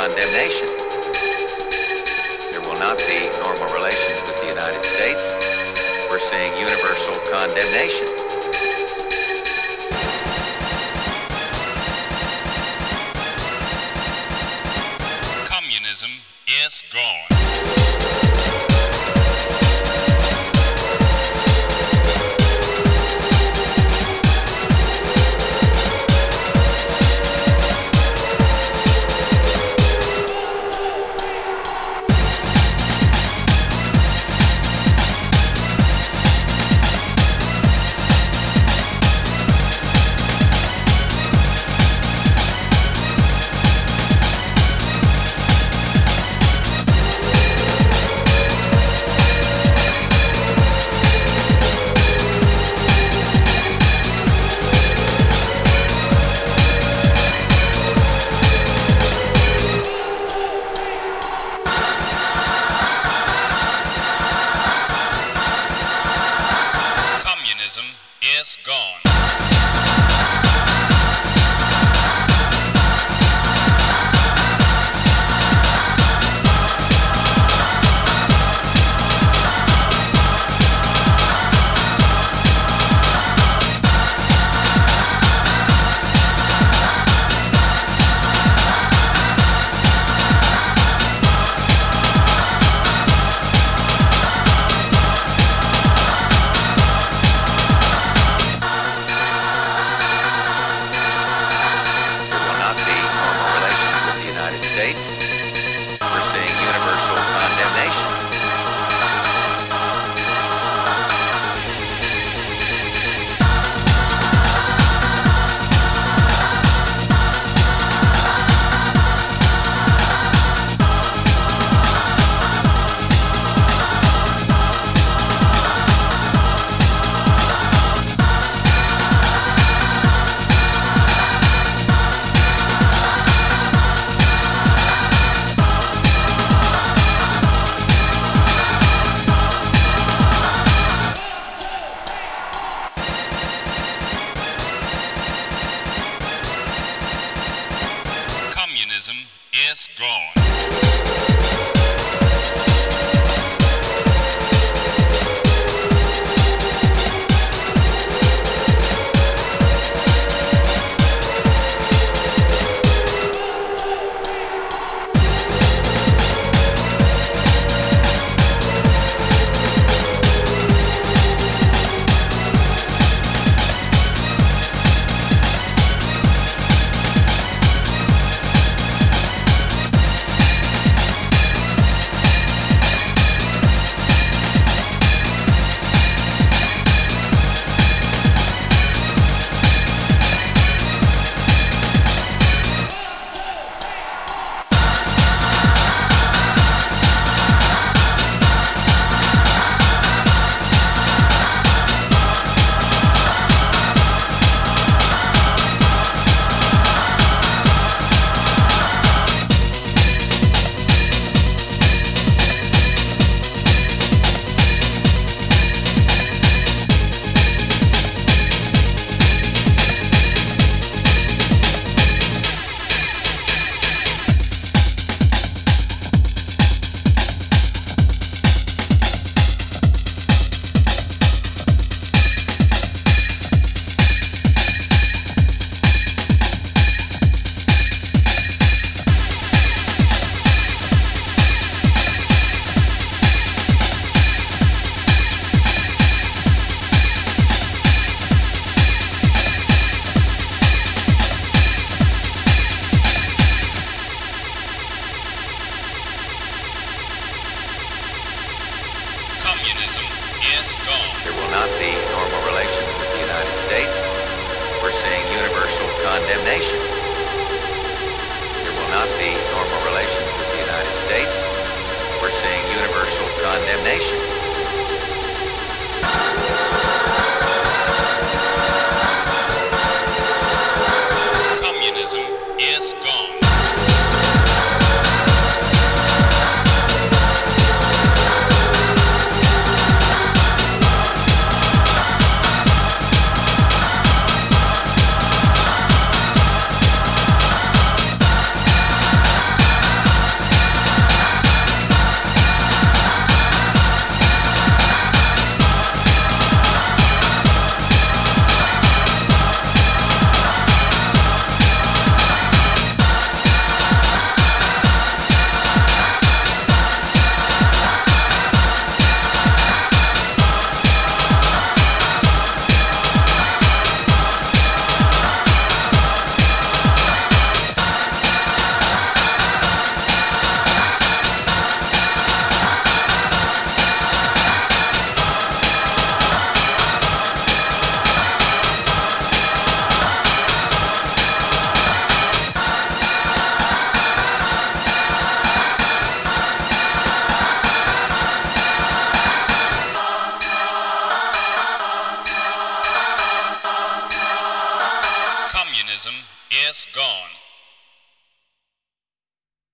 condemnation. There will not be normal relations with the United States. We're seeing universal condemnation. Communism is gone. Is gone. Condemnation. There will not be normal relations with the United States. We're seeing universal condemnation.